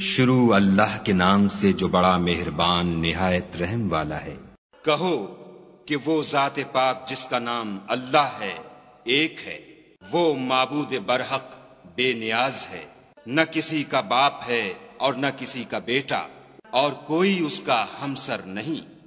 شروع اللہ کے نام سے جو بڑا مہربان نہایت رحم والا ہے۔ کہو کہ وہ ذات پاک جس کا نام اللہ ہے، ایک ہے۔ وہ معبود برحق بے نیاز ہے۔ نہ کسی کا باپ ہے اور نہ کسی کا بیٹا، اور کوئی اس کا ہمسر نہیں۔